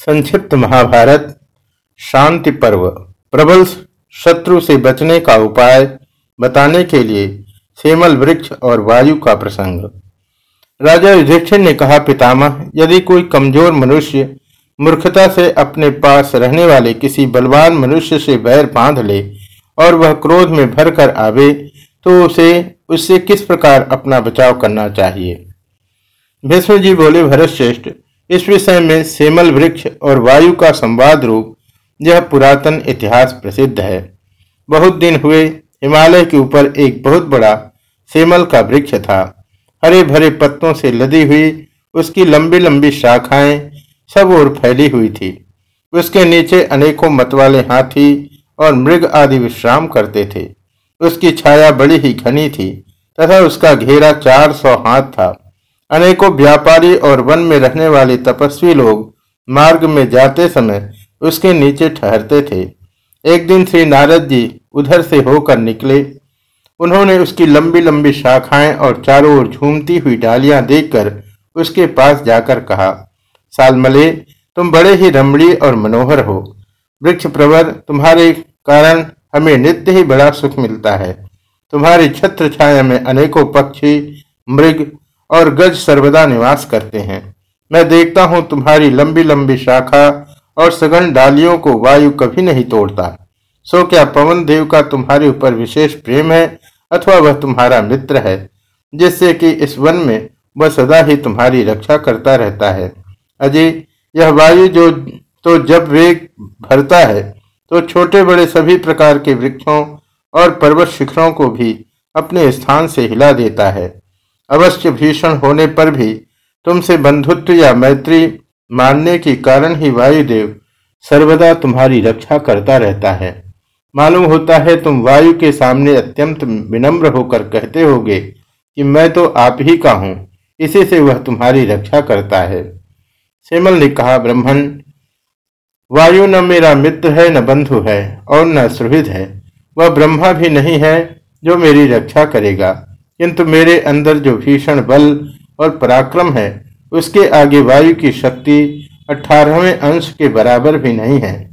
संक्षिप्त महाभारत, शांति पर्व, प्रबल शत्रु से बचने का उपाय बताने के लिए सेमल वृक्ष और वायु का प्रसंग। राजा युधिष्ठिर ने कहा, पितामह, यदि कोई कमज़ोर मनुष्य मूर्खता से अपने पास रहने वाले किसी बलवान मनुष्य से बैर बाँध ले और वह क्रोध में भरकर आवे तो उसे, उससे किस प्रकार अपना बचाव करना चाहिए? भीष्म जी बोले, भरत श्रेष्ठ इस विषय में सेमल वृक्ष और वायु का संवाद रूप यह पुरातन इतिहास प्रसिद्ध है। बहुत दिन हुए, हिमालय के ऊपर एक बहुत बड़ा सेमल का वृक्ष था। हरे भरे पत्तों से लदी हुई, उसकी लंबी लंबी शाखाएँ सब ओर फैली हुई थी। उसके नीचे अनेकों मतवाले हाथी और मृग आदि विश्राम करते थे। उसकी छाया बड़ी ही घनी थी, तथा उसका घेरा चार सौ हाथ था। अनेकों व्यापारी और वन में रहने वाले तपस्वी लोग मार्ग में जाते समय उसके नीचे ठहरते थे। एक दिन श्री नारद जी उधर से होकर निकले। उन्होंने उसकी लंबी लंबी शाखाएँ और चारों ओर झूमती हुई डालियाँ देखकर उसके पास जाकर कहा, सालमले, तुम बड़े ही रमणीय और मनोहर हो। वृक्ष प्रवर तुम्हारे कारण हमें नित्य ही बड़ा सुख मिलता है। तुम्हारी छत्र छाया में अनेकों पक्षी, मृग और गज सर्वदा निवास करते हैं। मैं देखता हूँ तुम्हारी लंबी लंबी शाखा और सघन डालियों को वायु कभी नहीं तोड़ता। सो क्या पवन देव का तुम्हारे ऊपर विशेष प्रेम है अथवा वह तुम्हारा मित्र है, जिससे कि इस वन में वह सदा ही तुम्हारी रक्षा करता रहता है। अजय यह वायु जो तो जब वेग भरता है तो छोटे बड़े सभी प्रकार के वृक्षों और पर्वत शिखरों को भी अपने स्थान से हिला देता है। अवश्य भीषण होने पर भी तुमसे बंधुत्व या मैत्री मानने के कारण ही वायुदेव सर्वदा तुम्हारी रक्षा करता रहता है। मालूम होता है तुम वायु के सामने अत्यंत विनम्र होकर कहते होगे कि मैं तो आप ही का हूँ, इसी से वह तुम्हारी रक्षा करता है। सेमल ने कहा ब्रह्मण वायु न मेरा मित्र है, न बंधु है और न सुहृद है। वह ब्रह्मा भी नहीं है जो मेरी रक्षा करेगा। किंतु मेरे अंदर जो भीषण बल और पराक्रम है, उसके आगे वायु की शक्ति अठारहवें अंश के बराबर भी नहीं है।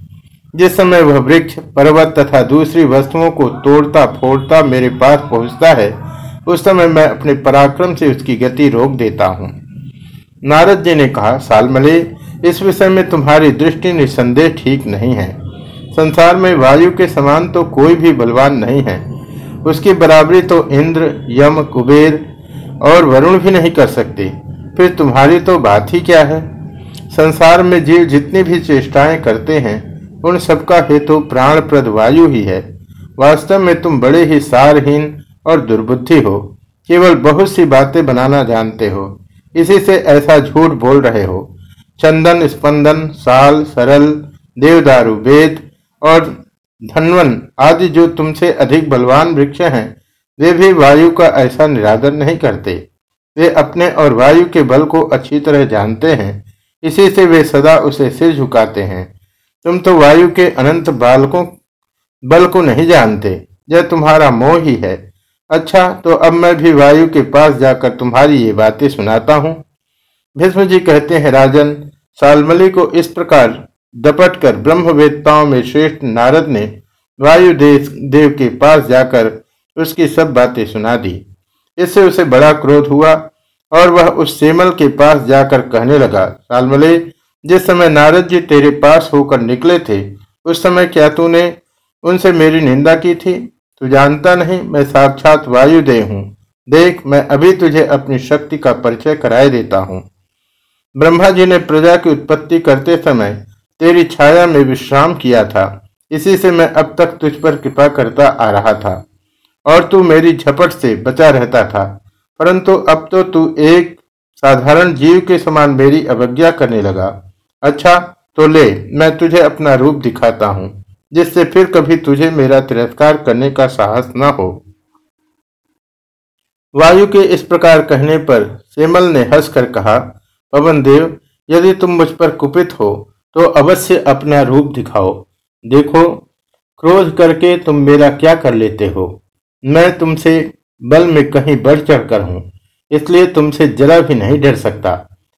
जिस समय वह वृक्ष, पर्वत तथा दूसरी वस्तुओं को तोड़ता फोड़ता मेरे पास पहुँचता है, उस समय मैं अपने पराक्रम से उसकी गति रोक देता हूँ। नारद जी ने कहा, सालमले, इस विषय में तुम्हारी दृष्टि निसंदेह ठीक नहीं है। संसार में वायु के समान तो कोई भी बलवान नहीं है। उसकी बराबरी तो इंद्र, यम, कुबेर और वरुण भी नहीं कर सकते। फिर तुम्हारी तो बात ही क्या है? संसार में जीव जितनी भी चेष्टाएँ करते हैं, उन सबका हेतु प्राणप्रद वायु ही है। वास्तव में तुम बड़े ही सारहीन और दुर्बुद्धि हो। केवल बहुत सी बातें बनाना जानते हो। इसी से ऐसा झूठ बोल रहे हो। चंदन, स्पंदन, साल, सरल, देवदारू, वेद और धनवन आदि जो तुमसे अधिक बलवान वृक्ष हैं, वे भी वायु का ऐसा निरादर नहीं करते। वे अपने और वायु के बल को अच्छी तरह जानते हैं, इसी से वे सदा उसे सिर झुकाते हैं। तुम तो वायु के अनंत बालकों, बल को नहीं जानते, यह तुम्हारा मोह ही है। अच्छा तो अब मैं भी वायु के पास जाकर तुम्हारी ये बातें सुनाता हूँ। भीष्म जी कहते हैं, राजन, सालमली को इस प्रकार दपट कर ब्रह्मवेत्ताओं में श्रेष्ठ नारद ने वायु देव के पास जाकर उसकी सब बातें सुना दी। इससे उसे बड़ा क्रोध हुआ और वह उस सेमल के पास जाकर कहने लगा, सालमले, जिस समय नारद जी तेरे पास होकर निकले थे, उस समय क्या तूने उनसे मेरी निंदा की थी? तू जानता नहीं, मैं साक्षात वायुदेव हूँ। देख, मैं अभी तुझे अपनी शक्ति का परिचय कराए देता हूँ। ब्रह्मा जी ने प्रजा की उत्पत्ति करते समय तेरी छाया में विश्राम किया था। इसी से मैं अब तक तुझ पर कृपा करता आ रहा था। और तू मेरी झपट से बचा रहता था। परंतु अब तो तू एक साधारण जीव के समान मेरी अवज्ञा करने लगा। अच्छा तो ले, मैं तुझे अपना रूप दिखाता हूँ, जिससे फिर कभी तुझे मेरा तिरस्कार करने का साहस न हो। वायु के इस प्रकार कहने पर सेमल ने हंसकर कहा, पवन देव, यदि तुम मुझ पर कुपित हो तो अवश्य अपना रूप दिखाओ। देखो, क्रोध करके तुम मेरा क्या कर लेते हो? मैं तुमसे बल में कहीं बढ़ चढ़कर हूँ, इसलिए तुमसे जरा भी नहीं डर सकता।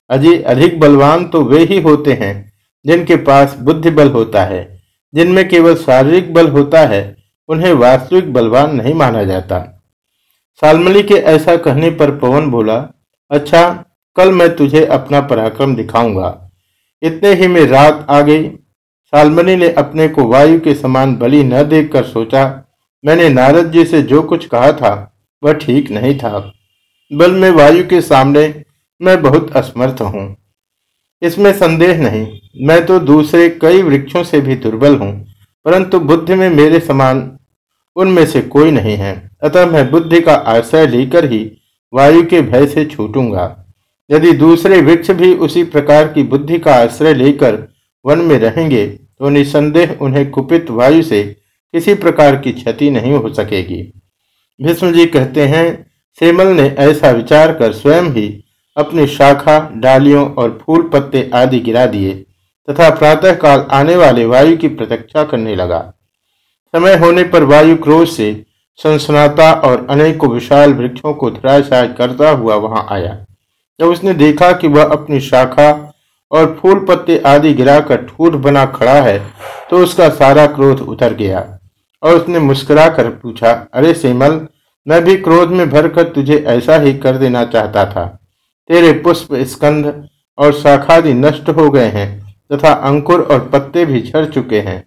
अजी, अधिक बलवान तो वे ही होते हैं, जिनके पास बुद्धि बल होता है। जिनमें केवल शारीरिक बल होता है, उन्हें वास्तविक बलवान नहीं माना जाता। सालमली के ऐसा कहने पर पवन बोला अच्छा कल मैं तुझे अपना पराक्रम दिखाऊँगा। इतने ही में रात आ गई। सालमनी ने अपने को वायु के समान बलि न देखकर सोचा, मैंने नारद जी से जो कुछ कहा था, वह ठीक नहीं था। बल में वायु के सामने मैं बहुत असमर्थ हूँ। इसमें संदेह नहीं, मैं तो दूसरे कई वृक्षों से भी दुर्बल हूँ, परंतु बुद्धि में मेरे समान उनमें से कोई नहीं है। अतः मैं बुद्धि का आश्रय लेकर ही वायु के भय से छूटूँगा। यदि दूसरे वृक्ष भी उसी प्रकार की बुद्धि का आश्रय लेकर वन में रहेंगे तो निसंदेह उन्हें कुपित वायु से किसी प्रकार की क्षति नहीं हो सकेगी। भीष्म जी कहते हैं सेमल ने ऐसा विचार कर स्वयं ही अपनी शाखा, डालियों और फूल पत्ते आदि गिरा दिए तथा प्रातःकाल आने वाले वायु की प्रतीक्षा करने लगा। समय होने पर वायु क्रोध से सनसनाता और अनेकों विशाल वृक्षों को धराशाय करता हुआ वहाँ आया। जब उसने देखा कि वह अपनी शाखा और फूल पत्ते आदि गिराकर ठूठ बना खड़ा है तो उसका सारा क्रोध उतर गया। और उसने मुस्कुरा कर पूछा, अरे सेमल मैं भी क्रोध में भरकर तुझे ऐसा ही कर देना चाहता था। तेरे पुष्प स्कंध और शाखादि नष्ट हो गए हैं, तथा अंकुर और पत्ते भी झड़ चुके हैं।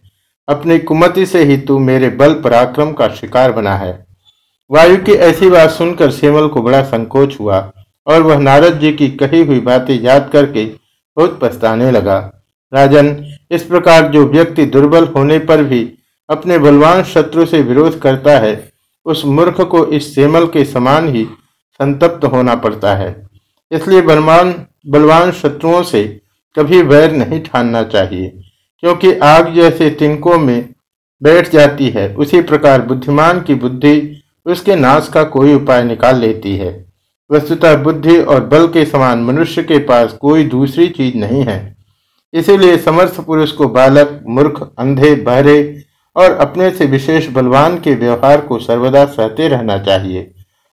अपनी कुमति से ही तू मेरे बल पराक्रम का शिकार बना है। वायु की ऐसी बात सुनकर सेमल को बड़ा संकोच हुआ। और वह नारद जी की कही हुई बातें याद करके बहुत पछताने लगा। राजन, इस प्रकार जो व्यक्ति दुर्बल होने पर भी अपने बलवान शत्रु से विरोध करता है, उस मूर्ख को इस सेमल के समान ही संतप्त होना पड़ता है। इसलिए बलवान बलवान शत्रुओं से कभी वैर नहीं ठानना चाहिए, क्योंकि आग जैसे तिनकों में बैठ जाती है, उसी प्रकार बुद्धिमान की बुद्धि उसके नाश का कोई उपाय निकाल लेती है। वस्तुतः बुद्धि और बल के समान मनुष्य के पास कोई दूसरी चीज़ नहीं है। इसीलिए समर्थ पुरुष को बालक, मूर्ख, अंधे, बहरे और अपने से विशेष बलवान के व्यवहार को सर्वदा सहते रहना चाहिए।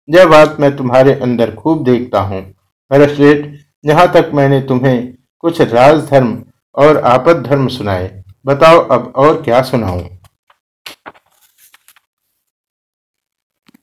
यह बात मैं तुम्हारे अंदर खूब देखता हूँ। हरश्रेठ यहाँ तक मैंने तुम्हें कुछ राजधर्म और आपद धर्म सुनाए। बताओ अब और क्या सुनाऊं।